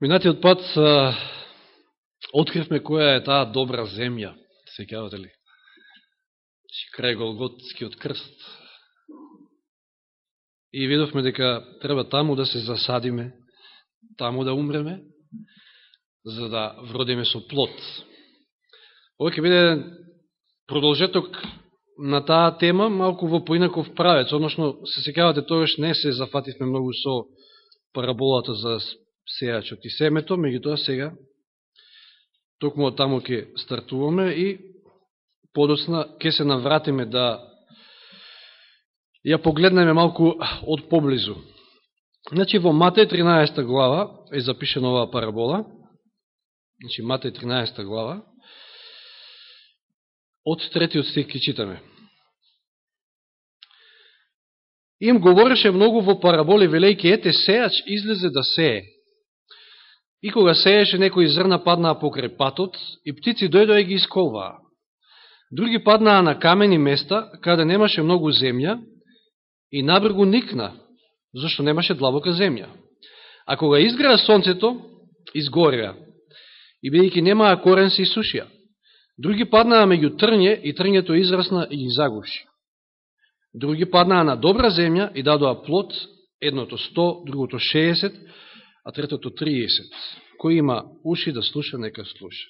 Минатиот пат а, откривме која е таа добра земја. Се кавате ли? Крај Голготскиот крст. И видовме дека треба таму да се засадиме, таму да умреме, за да вродиме со плод. Ова ќе биде продолжеток на таа тема, малку во поинаков правец, односно, се секавате, тогаш не се зафативме многу со параболата за сејачот и семето, тоа сега токму од таму ќе стартуваме и подосна ќе се навратиме да ја погледнеме малку од поблизу. Значи, во Матеј 13 глава е запишена оваа парабола. Значи, Матеј 13 глава. Од третиот стих ќе читаме. Им говореше многу во параболи, велејки, ете, сејач излезе да сее. И кога сееше, некои зрна паднаа покрај патот и птици дојдоа и ги исколваа. Други паднаа на камени места, каде немаше многу земја, и набргу никна, зашто немаше длабока земја. А кога изгреа сонцето, изгореа, и бидејќи немаа корен се исушија. Други паднаа меѓу трње, и трњето израсна и ги загуши. Други паднаа на добра земја и дадоа плод, едното 100, другото 60, а третото 30. Кој има уши да слуша, нека слуша.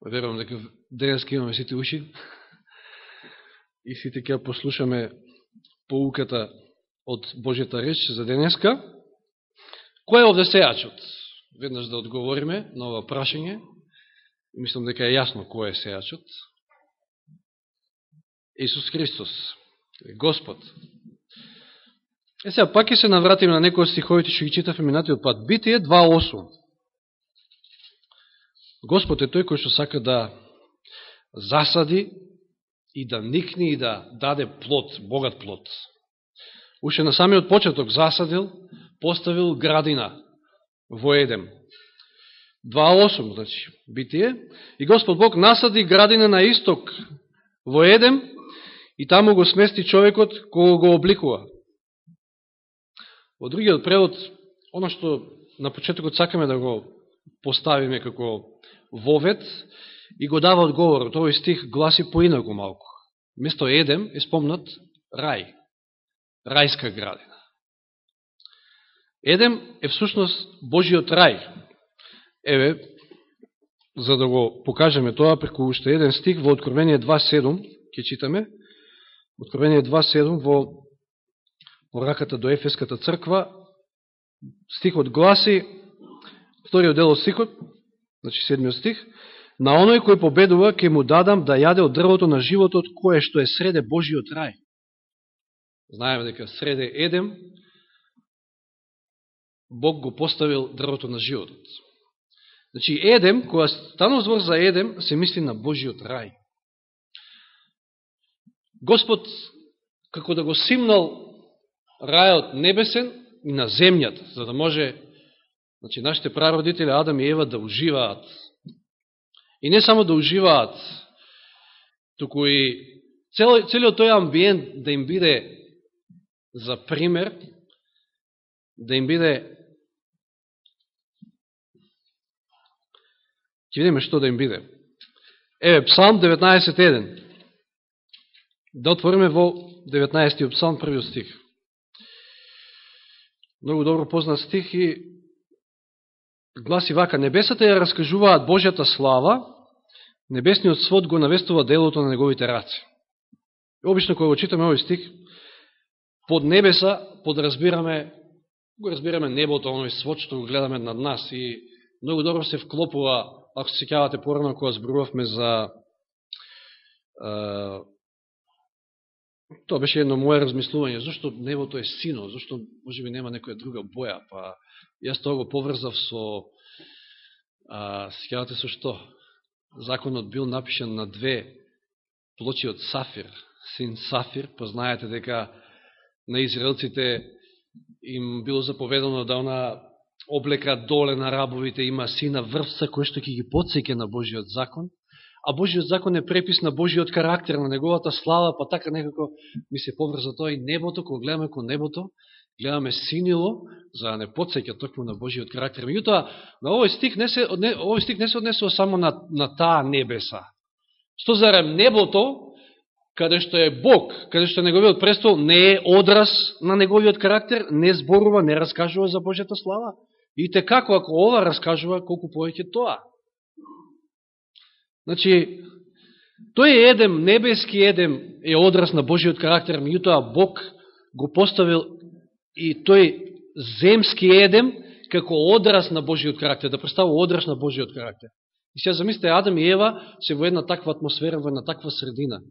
Па верувам дека денеска имаме сите уши и сите ќе послушаме поуката од Божјата реч за денеска. Кој е овде сејачот? Веднаш да одговориме на ова прашање. Мислам дека е јасно кој е сејачот. Исус Христос, Господ, Е сега, пак ќе се навратиме на некој стиховите што ги читавме минатиот пат. Битие 2.8. Господ е тој кој што сака да засади и да никне и да даде плод, богат плод. Уше на самиот почеток засадил, поставил градина во Едем. 2.8, значи, битие. И Господ Бог насади градина на исток во Едем и таму го смести човекот кој го обликува. Во другиот превод, оно што на почетокот сакаме да го поставиме како вовет, и го дава одговорот. Овој стих гласи поинако малку. Место Едем е спомнат рај, рајска градина. Едем е всушност Божиот рај. Еве, за да го покажеме тоа, преку уште еден стих во Откровение 2.7, ќе читаме, Откровение 2.7 во раката до Ефеската црква, стихот гласи, вториот дел од стихот, значи седмиот стих, на оној кој победува, ќе му дадам да јаде од дрвото на животот, кое што е среде Божиот рај. Знаеме дека среде Едем, Бог го поставил дрвото на животот. Значи, Едем, која станува збор за Едем, се мисли на Божиот рај. Господ, како да го симнал рајот небесен и на земјата, за да може значи, нашите прародители Адам и Ева да уживаат. И не само да уживаат, туку и цел, целиот тој амбиент да им биде за пример, да им биде Ќе видиме што да им биде. Еве, Псалм 19.1. Да отвориме во 19. Псалм, првиот стих многу добро познат стих и гласи вака, небесата ја раскажуваат Божјата слава, небесниот свод го навестува делото на неговите раци. Обично кога го читаме овој стих, под небеса подразбираме, го разбираме небото, оној свод што го гледаме над нас и многу добро се вклопува, ако се сеќавате порано кога зборувавме за Тоа беше едно моје размислување, зашто небото е сино, зашто може би нема некоја друга боја, па јас тоа го поврзав со, а, сеќавате со што? Законот бил напишан на две плочи од Сафир, син Сафир, па знаете дека на израелците им било заповедано да она облека доле на рабовите има сина врвца, кој што ќе ги подсеке на Божиот закон, а Божиот закон е препис на Божиот карактер, на неговата слава, па така некако ми се поврза тоа и небото, кога гледаме кон небото, гледаме синило, за да не подсеќа токму на Божиот карактер. Меѓутоа, на овој стих не се, овој стих не се однесува само на, на таа небеса. Што зарем небото, каде што е Бог, каде што неговиот престол не е одраз на неговиот карактер, не зборува, не раскажува за Божјата слава. И те како ако ова раскажува, колку повеќе тоа. Значи, тој едем, небески едем, е одраз на Божиот карактер, меѓутоа Бог го поставил и тој земски едем како одраз на Божиот карактер, да представува одраз на Божиот карактер. И сега замислите, Адам и Ева се во една таква атмосфера, во една таква средина.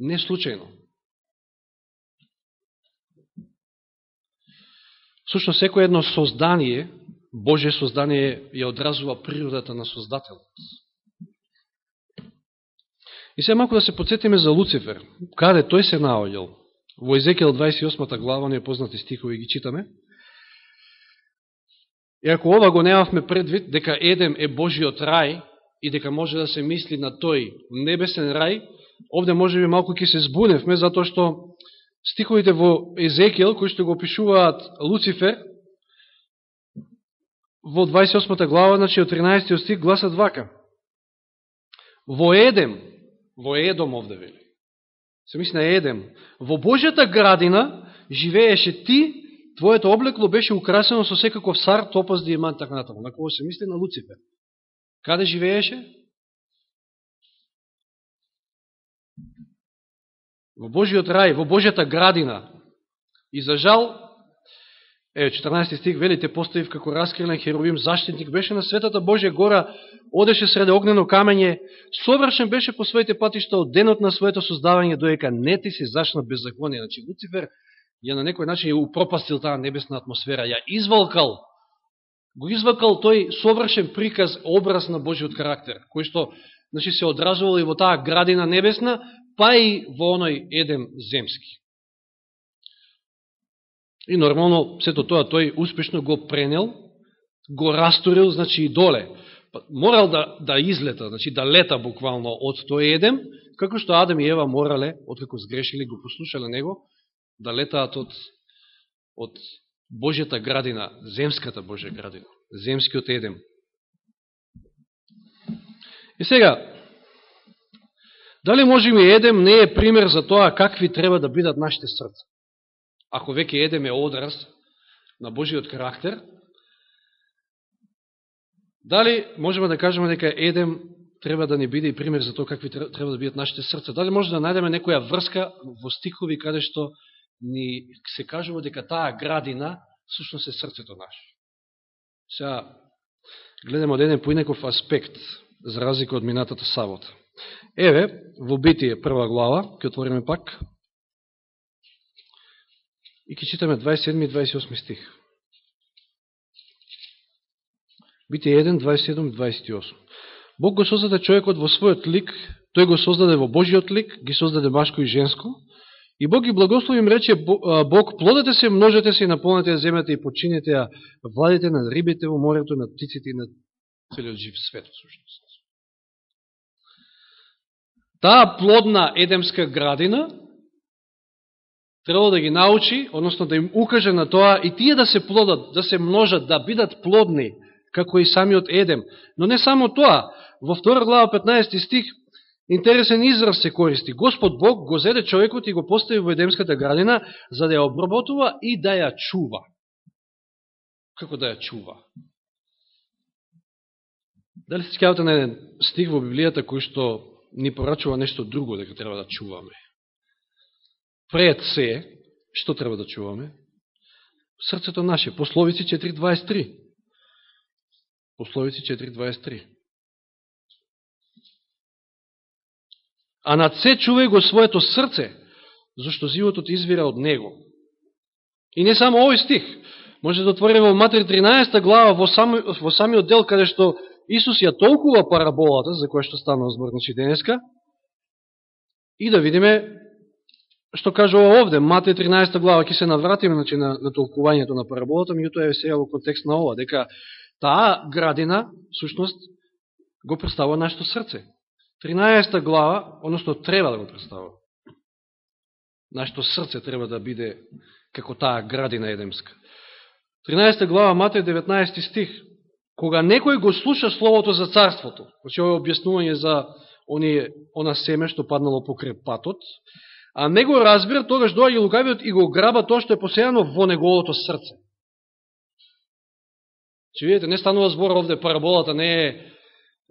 Не случајно. Сушно, секој едно создание, Божие создание, ја одразува природата на Создателот. И сега малко да се подсетиме за Луцифер. Каде тој се наоѓал? Во Езекијал 28 глава, не познати стихови ги читаме. И ако ова го немавме предвид, дека Едем е Божиот рај и дека може да се мисли на тој небесен рај, овде може би малко ќе се збуневме, затоа што стиховите во Езекијал, кои што го опишуваат Луцифер, во 28 глава, значи од 13 стих, гласат вака. Во Едем, во Едом овде вели, се мисли на Едем, во Божјата градина живееше ти, твоето облекло беше украсено со секаков сар, топаз, диамант, така натаму. На кого се мисли? На Луцифер. Каде живееше? Во Божиот рај, во Божјата градина. И за жал, е, 14 стих, велите, поставив како раскрилен херовим заштитник, беше на светата Божја гора, одеше среде огнено камење, совршен беше по своите патишта од денот на своето создавање, доека не ти се зашна беззаконие. Значи, Луцифер ја на некој начин ја упропастил таа небесна атмосфера, ја извалкал, го извалкал тој совршен приказ, образ на Божиот карактер, кој што значи, се одразувал и во таа градина небесна, па и во оној едем земски. И нормално, сето тоа, тој успешно го пренел, го растурил, значи и доле. Па, морал да, да излета, значи да лета буквално од тој едем, како што Адам и Ева морале, откако сгрешили, го послушале него, да летаат од, од Божјата градина, земската Божја градина, земскиот едем. И сега, дали можеме едем не е пример за тоа какви треба да бидат нашите срца? Ако веќе едем е одраз на Божиот карактер, дали можеме да кажеме дека едем треба да ни биде и пример за тоа какви треба да бидат нашите срца? Дали може да најдеме некоја врска во стихови каде што ни се кажува дека таа градина всушност е срцето наше. Сега, гледаме од еден поинеков аспект, за разлика од минатата сабота. Еве, во Битие прва глава, ќе отвориме пак, и ќе читаме 27 и 28 стих. Бите 1, 27 и 28. Бог го создаде човекот во својот лик, тој го создаде во Божиот лик, ги создаде машко и женско, И Бог ги благослови им рече Бог, плодете се, множете се и наполнете ја земјата и починете ја владите над рибите во морето, над птиците и над целиот жив свет, всушност. Таа плодна едемска градина требало да ги научи, односно да им укаже на тоа и тие да се плодат, да се множат, да бидат плодни, како и самиот Едем. Но не само тоа, во 2 глава 15 стих Интересен израз се користи. Господ Бог го зеде човекот и го постави во Едемската градина за да ја обработува и да ја чува. Како да ја чува? Дали се скавате на еден стих во Библијата кој што ни порачува нешто друго дека треба да чуваме? Пред се, што треба да чуваме? Срцето наше. Пословици 4.23. Пословици 4.23. а над се чувај го своето срце, зашто животот извира од него. И не само овој стих, може да отвориме во Матери 13 глава во, сами, во самиот дел каде што Исус ја толкува параболата, за која што станува збор значи денеска, и да видиме што кажува овде, Матеј 13 глава, ќе се навратиме значи, на, на толкувањето на параболата, меѓутоа е сега во контекст на ова, дека таа градина, сушност, го представува нашето срце. 13 глава, односно треба да го представува. Нашето срце треба да биде како таа градина едемска. 13 глава Матеј 19 стих. Кога некој го слуша словото за царството, значи ово е објаснување за оние, она семе што паднало покрај патот, а не го разбира, тогаш доаѓа лукавиот и го граба тоа што е посејано во неговото срце. Че видите, не станува збор овде, параболата не е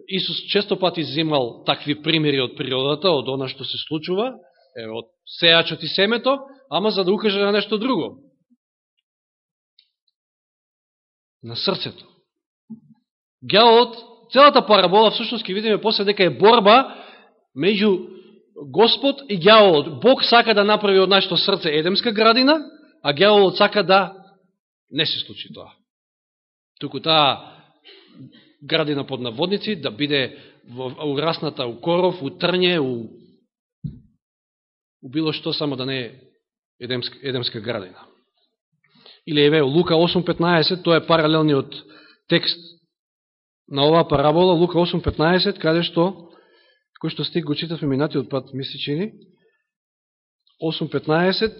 Исус често пати земал такви примери од природата, од она што се случува, е, од сејачот и семето, ама за да укаже на нешто друго. На срцето. Гјалот, целата парабола, всушност, ке видиме после дека е борба меѓу Господ и гјаволот. Бог сака да направи од нашето срце едемска градина, а гјаволот сака да не се случи тоа. Туку таа градина под наводници да биде урасната у коров, у трње, у, у било што, само да не е едемска, едемска градина. Или еве, Лука 8.15, тоа е паралелниот текст на оваа парабола, Лука 8.15, каде што кој што стиг го читавме минатиот пат, мисли чини, 8.15,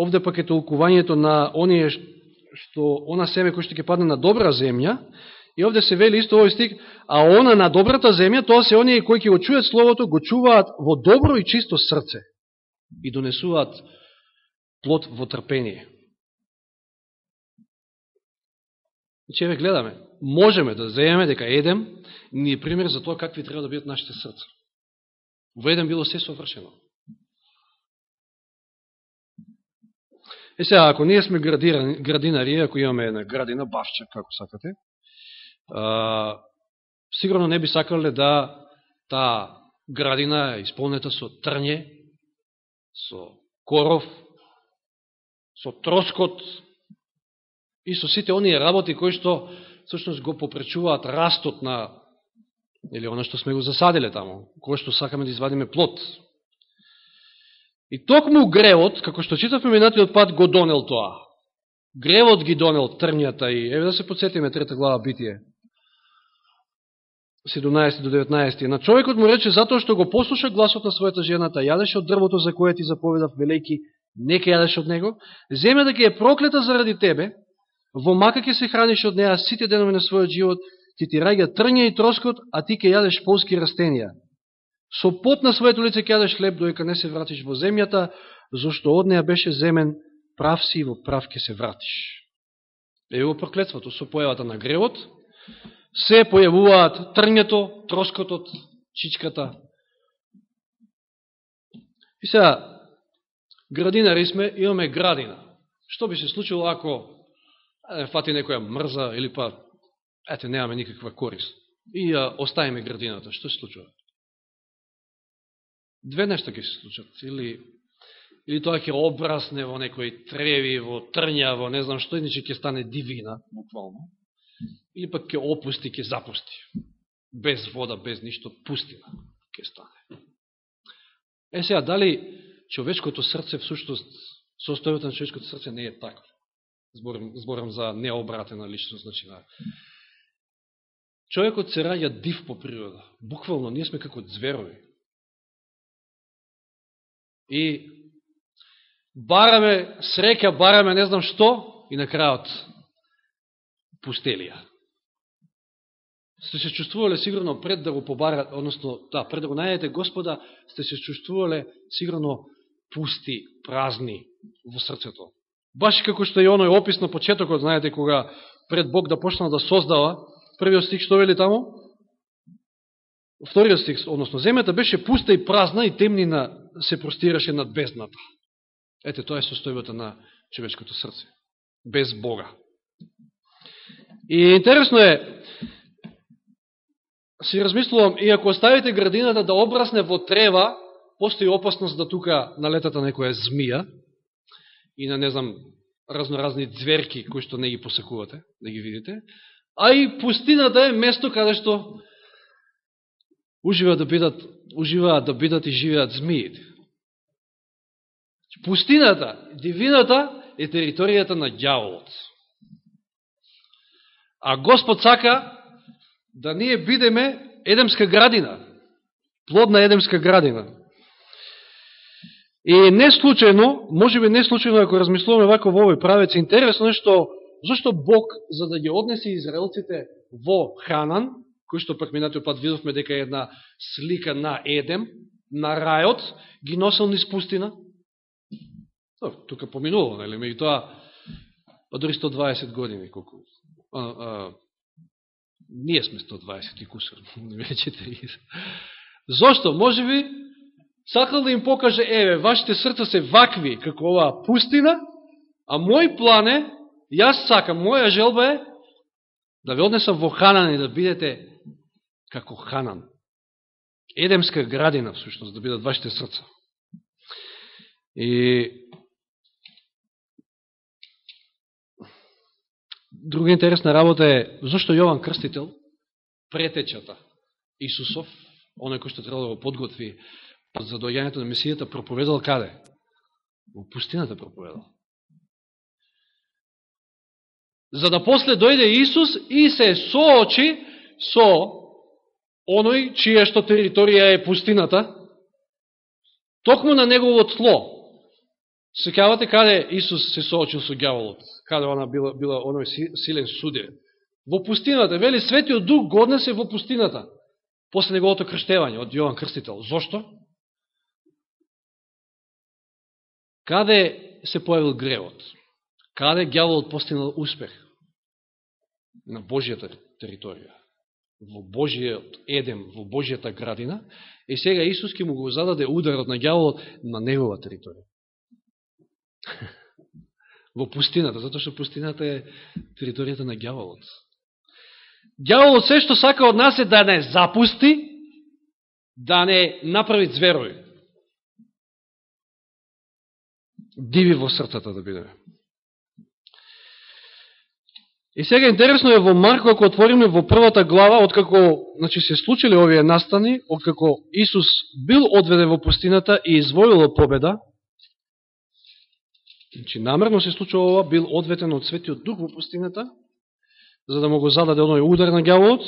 овде пак е толкувањето на оние што, она семе кој што ќе падне на добра земја, и овде се вели исто овој стиг, а она на добрата земја, тоа се оние кои ќе го чујат Словото, го чуваат во добро и чисто срце и донесуваат плод во трпение. Че ве гледаме, можеме да заеме дека едем, ни е пример за тоа какви треба да бидат нашите срца. Во еден било се совршено. Е сега, ако ние сме градинари, ако имаме една градина, бавче како сакате, а, сигурно не би сакале да таа градина е исполнета со трње, со коров, со троскот и со сите оние работи кои што всушност го попречуваат растот на или она што сме го засадиле таму, кој што сакаме да извадиме плод. И токму гревот, како што читавме минатиот пат, го донел тоа. Гревот ги донел трњата и, еве да се подсетиме трета глава Битие, 17 до 19. На човекот му рече, затоа што го послуша гласот на својата жената, јадеше од дрвото за кое ти заповедав, велејки, нека јадеш од него, земја да ќе е проклета заради тебе, во мака ќе се храниш од неа сите денови на својот живот, ти ти раѓа трња и троскот, а ти ќе јадеш полски растенија. Со пот на своето лице ќе јадеш хлеб, доека не се вратиш во земјата, зашто од неа беше земен, прав си и во прав ќе се вратиш. Ево проклетството со појавата на гревот, се појавуваат трњето, троскотот, чичката. И сега, градинари сме, имаме градина. Што би се случило ако фати некоја мрза или па, ете, немаме никаква корист. И ја оставиме градината. Што се случува? Две нешта ќе се случат. Или, или тоа ќе обрасне во некои треви, во трња, во не знам што, иначе ќе стане дивина, буквално. Или пак ќе опусти, ќе запусти. Без вода, без ништо, пустина ќе стане. Е сега, дали човечкото срце, всушност, состојбата на човечкото срце не е такво? Зборам, зборам за необратена личност, значи на Човекот се раѓа див по природа. Буквално, ние сме како зверови. И бараме среќа, бараме не знам што, и на крајот пустелија. Сте се чувствувале сигурно пред да го побара, односно, да, пред да го најдете Господа, сте се чувствувале сигурно пусти, празни во срцето. Баш како што и оној опис на почетокот, знаете, кога пред Бог да почна да создава, првиот стих што вели таму? Вториот стих, односно, земјата беше пуста и празна и темнина се простираше над бездната. Ете, тоа е состојбата на човечкото срце. Без Бога. И интересно е, си размислувам, и ако оставите градината да обрасне во трева, постои опасност да тука налетата некоја змија, и на, не знам, разноразни зверки кои што не ги посекувате, да ги видите, а и пустината е место каде што уживаат да бидат, уживаат да бидат и живеат змиите. Пустината, дивината е територијата на ѓаволот. А Господ сака да ние бидеме едемска градина, плодна едемска градина. И не случайно, може би не случайно, ако размислуваме вако во овој правец, интересно е што Зошто Бог, за да ги однесе израелците во Ханан, кој што пак минатиот пат видовме дека е една слика на Едем, на рајот, ги носил низ пустина? Тука поминувало, нели? Меѓу тоа, па дори 120 години, колку... А, а, ние сме 120 и кусор, не 40. Зошто? Може би, сакал да им покаже, еве, вашите срца се вакви, како оваа пустина, а мој план е, јас сакам, моја желба е, да ве однесам во Ханан и да бидете како Ханан. Едемска градина, всушност, да бидат вашите срца. И друга интересна работа е, зашто Јован Крстител, претечата Исусов, оној кој што треба да го подготви за дојањето на Месијата, проповедал каде? Во пустината проповедал. За да после дојде Исус и се соочи со оној чија што територија е пустината, токму на негово тло. Секавате каде Исус се соочил со гјаволот, каде она била, била оној силен суде. Во пустината, вели Светиот Дух годне се во пустината, после неговото крштевање од Јован Крстител. Зошто? Каде се појавил гревот? Каде гјаволот постигнал успех? На Божијата територија во Божијот Едем, во Божијата градина, и сега Исус ке му го зададе ударот на гјаволот на негова територија. во пустината, затоа што пустината е територијата на гјаволот. Гјаволот се што сака од нас е да не запусти, да не направи зверови. Диви во срцата да бидеме. И сега интересно е во Марко, ако отвориме во првата глава, откако значи, се случили овие настани, откако Исус бил одведен во пустината и извоило победа, значи намерно се случува ова, бил одветен од Светиот Дух во пустината, за да му го зададе оној удар на гјаволот.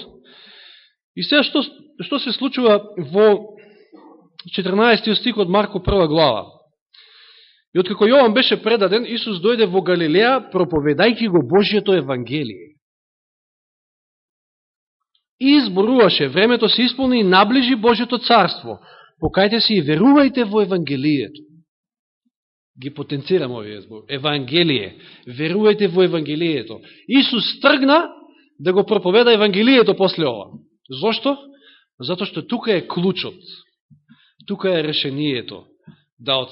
И сега што, што се случува во 14 стих од Марко прва глава? И откако Јован беше предаден, Исус дојде во Галилеја, проповедајќи го Божијето Евангелие. И изборуваше, времето се исполни и наближи Божијето царство. Покајте се и верувајте во Евангелието. Ги потенцирам овие збор. Евангелие. Верувајте во Евангелието. Исус тргна да го проповеда Евангелието после ова. Зошто? Зато што тука е клучот. Тука е решението. Да од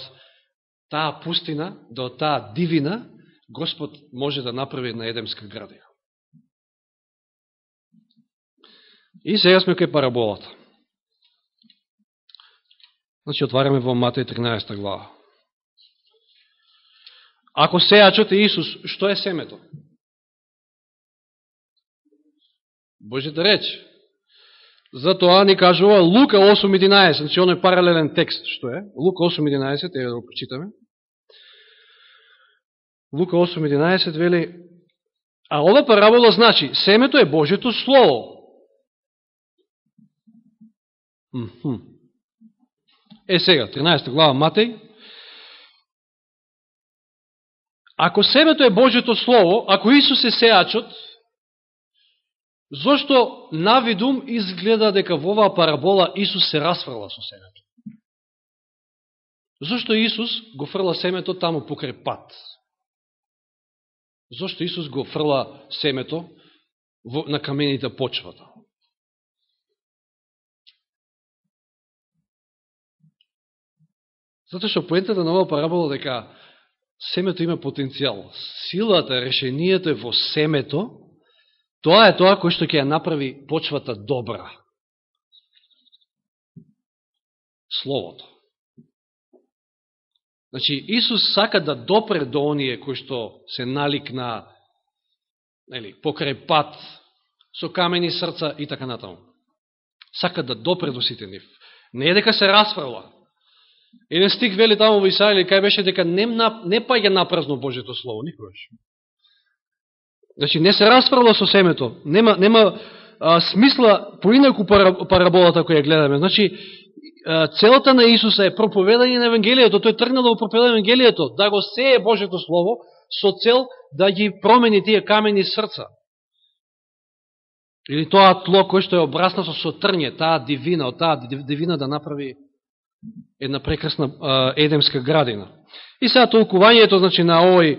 таа пустина, до таа дивина, Господ може да направи на едемска градина. И сега сме кај параболата. Значи, отваряме во Матеј 13 глава. Ако сејачот е Исус, што е семето? Божите реч. Затоа ни кажува Лука 8.11, значи оној паралелен текст, што е? Лука 8.11, еве да го прочитаме. Лука 8.11 вели, а ова парабола значи, семето е Божето Слово. Е сега, 13 глава Матеј. Ако семето е Божето Слово, ако Исус е сеачот, зошто навидум изгледа дека во оваа парабола Исус се расфрла со семето? Зошто Исус го фрла семето таму покрај пат? Зошто Исус го фрла семето на камените почвата? Зато што поентата на оваа парабола дека семето има потенцијал. Силата, решението е во семето, тоа е тоа кој што ќе ја направи почвата добра. Словото. Значи, Исус сака да допре до оние кои што се налик на нели, покрај пат, со камени срца и така натаму. Сака да допре до сите нив. Не е дека се расправа. Еден стик вели таму во Исаиле, кај беше дека не, не паѓа напразно Божето Слово, никогаш. Значи, не се расправа со семето. Нема, нема а, смисла поинаку параболата која гледаме. Значи, целата на Исуса е проповедање на Евангелието, тој тргна да го проповеда Евангелието, да го сее Божето Слово, со цел да ги промени тие камени срца. Или тоа тло кој што е обраснато со трње, таа дивина, од таа дивина да направи една прекрасна едемска градина. И сега толкувањето значи, на овој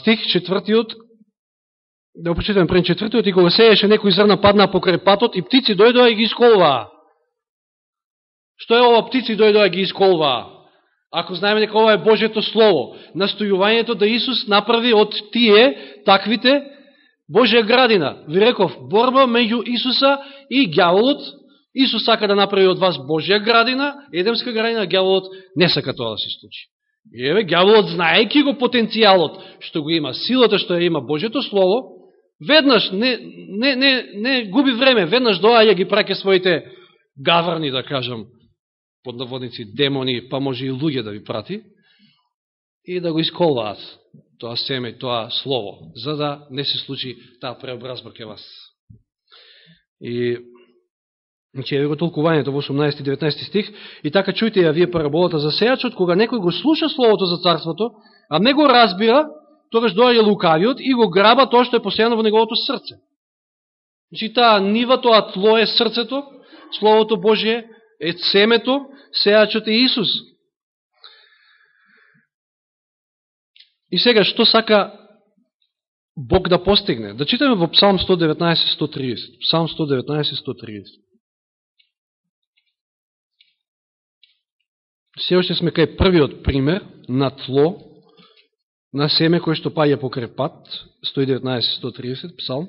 стих, четвртиот, да опочитам пред четвртиот, и кога сееше некој зрна падна покрај патот и птици дојдоа и ги исколваа. Што е ова птици дојдоа и ги исколваа? Ако знаеме дека ова е Божето Слово, настојувањето да Исус направи од тие, таквите, Божја градина. Ви реков, борба меѓу Исуса и гјаволот. Исус сака да направи од вас Божја градина, Едемска градина, гјаволот не сака тоа да се случи. И еве, гјаволот, знаеки го потенцијалот, што го има, силата што ја има Божето Слово, веднаш не, не, не, не губи време, веднаш доаја ги праке своите гаврни, да кажам, под наводници демони, па може и луѓе да ви прати, и да го исколваат тоа семе, тоа слово, за да не се случи таа преобразба ке вас. И Значи, еве го толкувањето во 18-19 стих. И така чујте ја вие параболата за сејачот, кога некој го слуша словото за царството, а не го разбира, тогаш доаѓа лукавиот и го граба тоа што е посејано во неговото срце. Значи таа нива, тоа тло е срцето, Словото Божие е семето, сејачот е Исус. И сега, што сака Бог да постигне? Да читаме во Псалм 119-130. Псалм 119-130. Се още сме кај првиот пример на тло на семе кој што паја покрај пат, 119-130, псалм.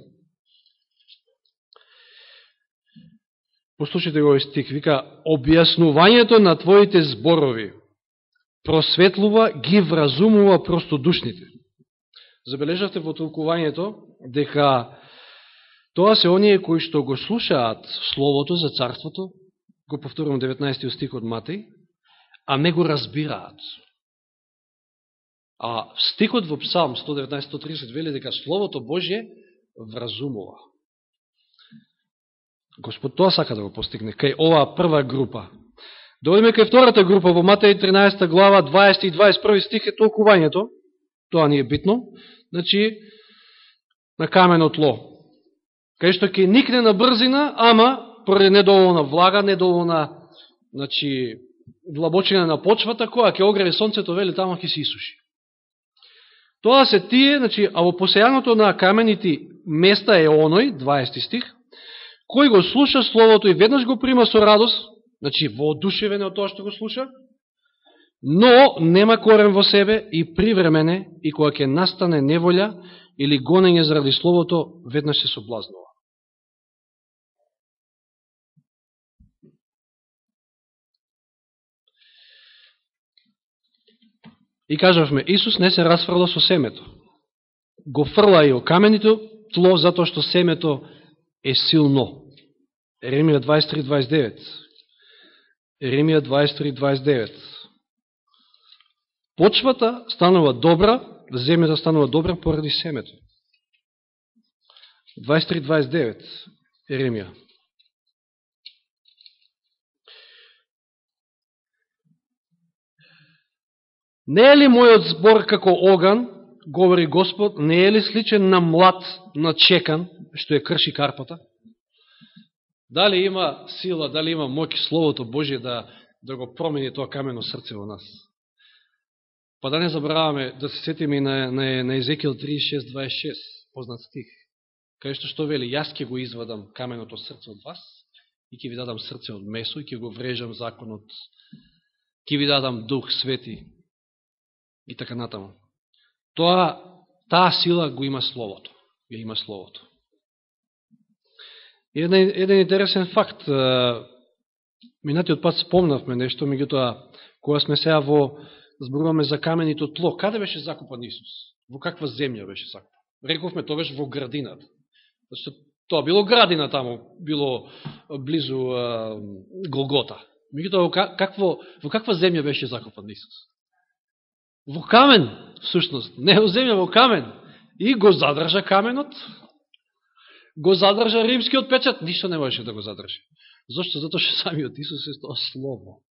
Послушайте го овој стик вика, објаснувањето на твоите зборови просветлува, ги вразумува простодушните. Забележавте во толкувањето дека тоа се оние кои што го слушаат Словото за Царството, го повторувам 19 стик од Матеј, а не го разбираат. А стикот во Псалм 119-130 вели дека Словото Божие вразумува. Господ тоа сака да го постигне кај оваа прва група. Да Дојдеме кај втората група во Матеј 13 глава 20 и 21 стих е толкувањето. Тоа ни е битно. Значи, на камено тло. Кај што ќе никне на брзина, ама поради недоволна влага, недоволна значи, длабочина на почвата, која ќе огреви сонцето, вели, тамо ќе се исуши. Тоа се тие, значи, а во посејаното на камените места е оној, 20 стих, кој го слуша Словото и веднаш го прима со радост, значи, воодушевен од тоа што го слуша, но нема корен во себе и привремене, и кога ќе настане неволја или гонење заради Словото, веднаш се соблазнува. И кажавме, Исус не се расфрла со семето. Го фрла и о каменито тло, затоа што семето е силно. Еремија 23.29. Еремија 23.29. Почвата станува добра, земјата станува добра поради семето. 23.29. Еремија. Не е ли мојот збор како оган, говори Господ, не е ли сличен на млад, на чекан, што е крши карпата? Дали има сила, дали има моќ Словото Божие да, да го промени тоа камено срце во нас? Па да не забраваме, да се сетиме на, на, на Езекијал 36.26, познат стих, кај што што вели, јас ќе го извадам каменото срце од вас и ќе ви дадам срце од месо и ќе го врежам законот, ќе ви дадам дух свети, и така натаму. Тоа, таа сила го има Словото. Го има Словото. Еден, еден интересен факт. Минатиот пат спомнавме нешто, меѓутоа, кога сме сега во, зборуваме за каменито тло, каде беше закупан Исус? Во каква земја беше закупан? Рековме, тоа беше во градината. Зашто тоа било градина таму, било близу а, Голгота. Меѓутоа, во, какво, во каква земја беше закупан Исус? Во камен, всушност, не во земја, во камен. И го задржа каменот, го задржа римскиот печат, ништо не можеше да го задржи. Зошто? Зато што самиот Исус е тоа слово,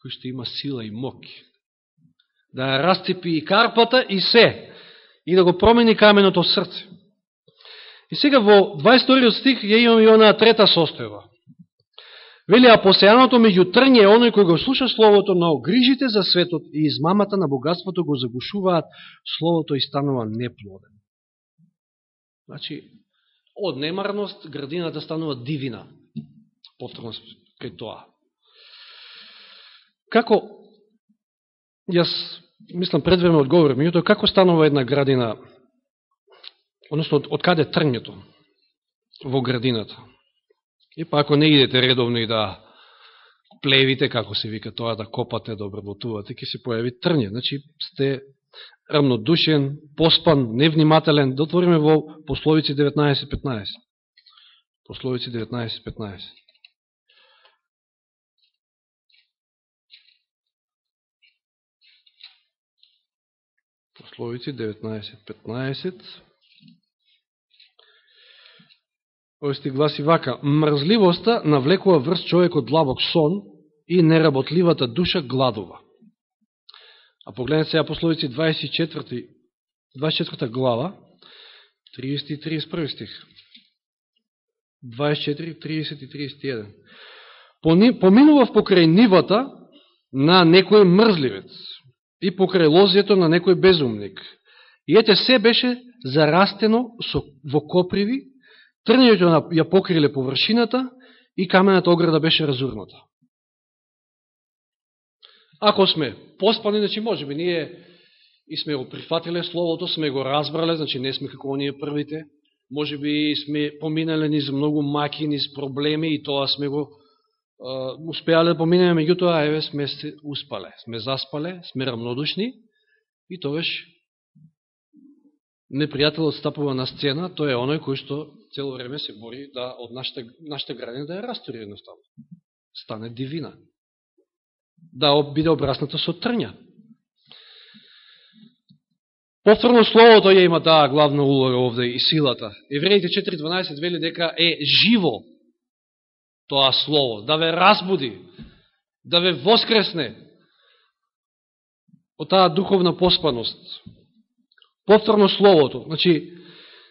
кој што има сила и мок. да растипи и карпата и се, и да го промени каменото срце. И сега во 22 стих ја имам и онаа трета состојба. Вели, а посејаното меѓу трње е оној кој го слуша Словото, но грижите за светот и измамата на богатството го загушуваат Словото и станува неплоден. Значи, од немарност градината станува дивина. Повторно кај тоа. Како, јас мислам пред време одговорим, меѓуто како станува една градина, односно од, од каде трњето во градината? И па ако не идете редовно и да плевите, како се вика тоа, да копате, да обработувате, ќе се појави трње. Значи, сте рамнодушен, поспан, невнимателен. Да отвориме во пословици 19.15. Пословици 19.15. Пословици 19.15. Овој стих гласи вака. Мрзливоста навлекува врз човекот длабок сон и неработливата душа гладува. А погледнете сега пословици 24, 24 глава, 30 и 31 стих. 24, 30 и 31. Поминував покрај нивата на некој мрзливец и покрај лозието на некој безумник. И ете се беше зарастено со, во коприви, трнењето ја покриле површината и камената ограда беше разурната. Ако сме поспани, значи може би ние и сме го прифатиле словото, сме го разбрале, значи не сме како оние првите, може би сме поминале низ многу маки, низ проблеми и тоа сме го е, успеале да поминеме, меѓутоа, еве, сме се успале, сме заспале, сме рамнодушни и тогаш непријателот стапува на сцена, тој е оној кој што цело време се бори да од нашите нашите градина да ја растори едноставно. Стане дивина да биде обрасната со трња. Повторно Словото ја има таа главна улога овде и силата. Евреите 4.12 вели дека е живо тоа Слово, да ве разбуди, да ве воскресне од таа духовна поспаност. Повторно Словото. Значи,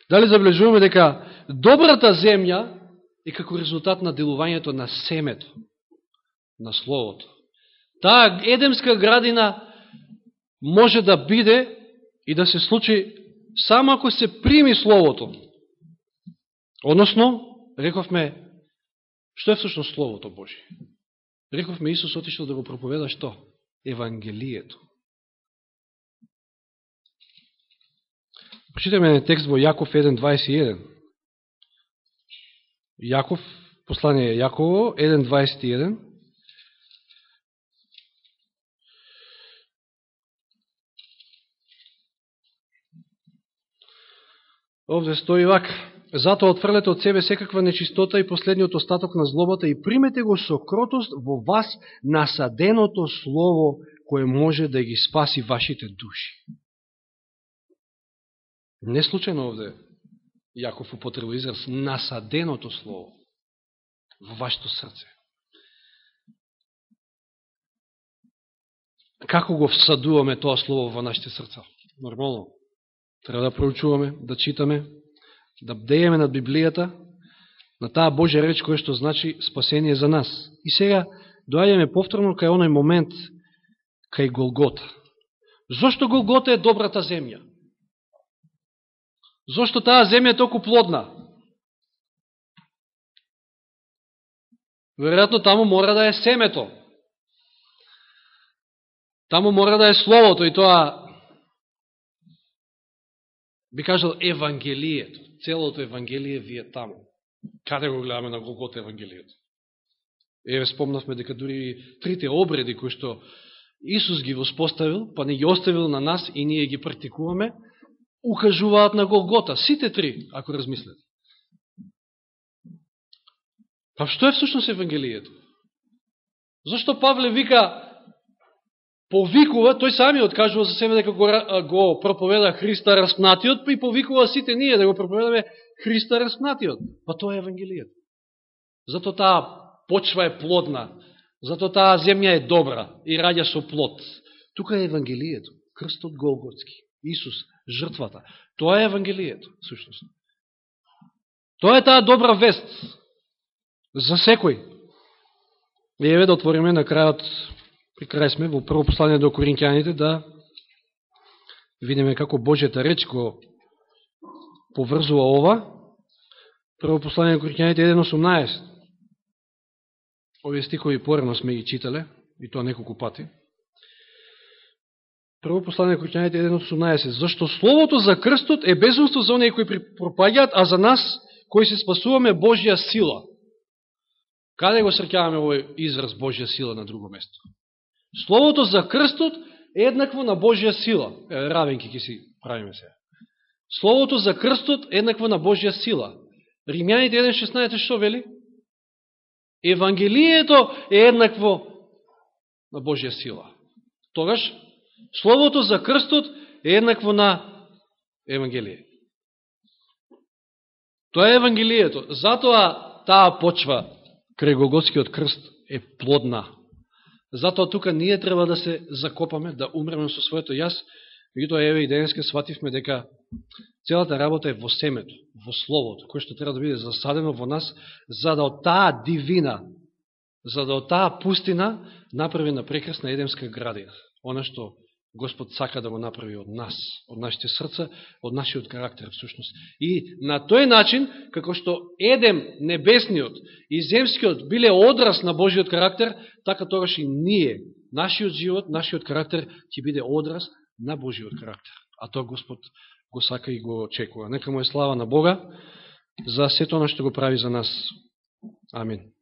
дали забележуваме дека добрата земја е како резултат на делувањето на семето, на Словото. Таа едемска градина може да биде и да се случи само ако се прими Словото. Односно, рековме, што е всушност Словото Божие? Рековме, Исус отишел да го проповеда што? Евангелието. Прочитаме текст во Јаков 1.21. Јаков, послание Јаково 1.21. Овде стои вак. Затоа отфрлете од себе секаква нечистота и последниот остаток на злобата и примете го со кротост во вас насаденото слово кое може да ги спаси вашите души. Не случайно овде Јаков употреба израз насаденото слово во вашето срце. Како го всадуваме тоа слово во нашите срца? Нормално. Треба да проучуваме, да читаме, да бдееме над Библијата, на таа Божја реч која што значи спасение за нас. И сега доаѓаме повторно кај оној момент кај Голгота. Зошто Голгота е добрата земја? Зошто таа земја е толку плодна? Веројатно таму мора да е семето. Таму мора да е Словото и тоа би кажал Евангелието. Целото Евангелие ви е таму. Каде го гледаме на Голгота Евангелието? Еве спомнавме дека дури трите обреди кои што Исус ги воспоставил, па не ги оставил на нас и ние ги практикуваме, укажуваат на Голгота. Сите три, ако размислете. Па што е всушност Евангелието? Зошто Павле вика повикува, тој сами откажува за себе дека го, го проповеда Христа распнатиот, па и повикува сите ние да го проповедаме Христа распнатиот. Па тоа е Евангелието. Зато таа почва е плодна, зато таа земја е добра и раѓа со плод. Тука е Евангелието, крстот Голготски, Исус, жртвата. Тоа е Евангелието, сушност. Тоа е таа добра вест за секој. И еве да отвориме на крајот, при крај сме, во прво послание до Коринќаните, да видиме како Божјата реч го поврзува ова. Прво послание до Коринќаните 1.18. Овие стихови порано сме ги читале, и тоа неколку пати. Прво послание до 1.18. Зашто Словото за крстот е безумство за оние кои пропаѓаат, а за нас кои се спасуваме Божја сила. Каде го сркјаваме овој израз Божја сила на друго место? Словото за крстот е еднакво на Божја сила. Е, равенки ќе си правиме се. Словото за крстот е еднакво на Божја сила. Римјаните 1.16 што вели? Евангелието е еднакво на Божја сила. Тогаш, Словото за крстот е еднакво на Евангелие. Тоа е Евангелието. Затоа таа почва крај Голготскиот крст е плодна. Затоа тука ние треба да се закопаме, да умреме со своето јас, меѓутоа еве и денеска свативме дека целата работа е во семето, во Словото, кое што треба да биде засадено во нас, за да од таа дивина, за да од таа пустина направи на прекрасна едемска градина. Она што Господ сака да го направи од нас, од нашите срца, од нашиот карактер, всушност. И на тој начин, како што Едем небесниот и земскиот биле одраз на Божиот карактер, така тогаш и ние, нашиот живот, нашиот карактер ќе биде одраз на Божиот карактер. А тоа Господ го сака и го очекува. Нека му е слава на Бога за сето она што го прави за нас. Амин.